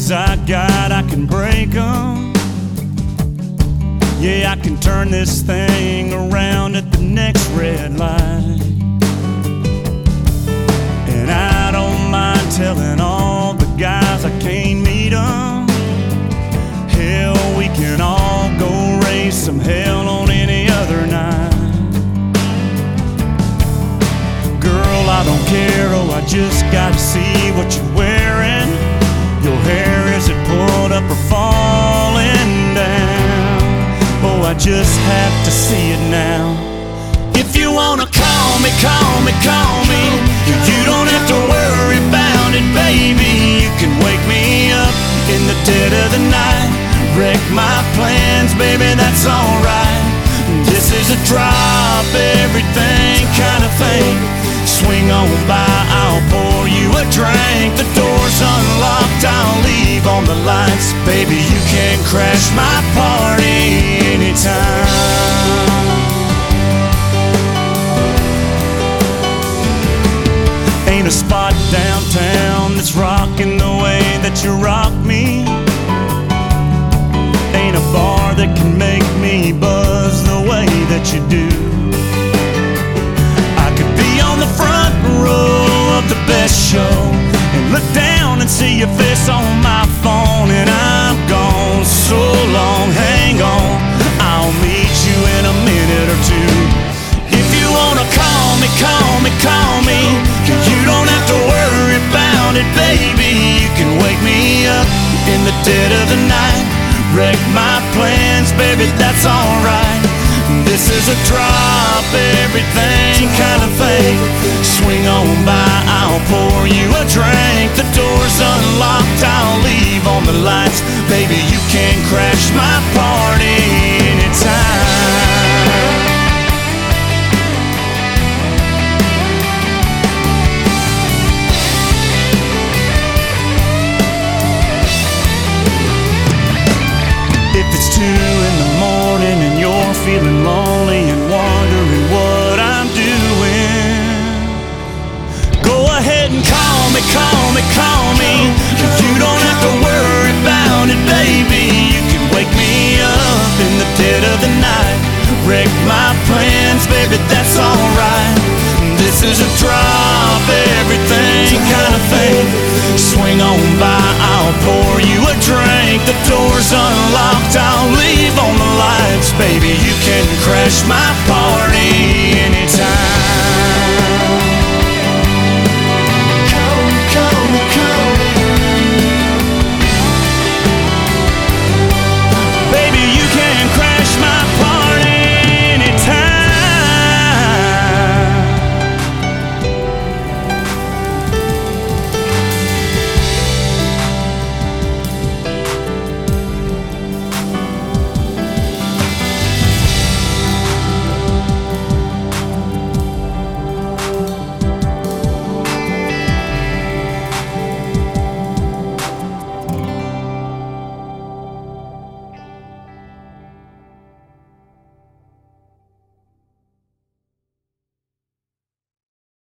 chains I got, I can break them. Yeah, I can turn this thing around at the next red light. And I don't mind telling all the guys I can't meet them. Hell, we can all go raise some hell on any other night. Girl, I don't care, oh, I just gotta to see it now. If you wanna call me, call me, call me. You don't have to worry about it, baby. You can wake me up in the dead of the night. Wreck my plans, baby, that's alright. This is a drop everything kind of thing. Swing on by, I'll pour you a drink. The door's that you rock me. Ain't a bar that can make me buzz the way that you do. I could be on the front row of the best show and look down and see your face on my phone, and I'm gone so long. Hang on, I'll meet you in a minute or two. If you wanna call me, call me, call me. You don't have to worry about it, baby. In the dead of the night. Wreck my plans, baby, that's alright. This is a drop everything kind of thing. Swing on by, I'll pour you a drink. The door's unlocked, I'll leave on the lights. Baby, you can crash my party me, call me, call me. You don't have to worry about it, baby. You can wake me up in the dead of the night. Wreck my plans, baby, that's alright. This is a drop everything kind of thing. Swing on by, I'll pour you a drink. The door's unlocked, I'll leave on the lights, baby. You can crash my party.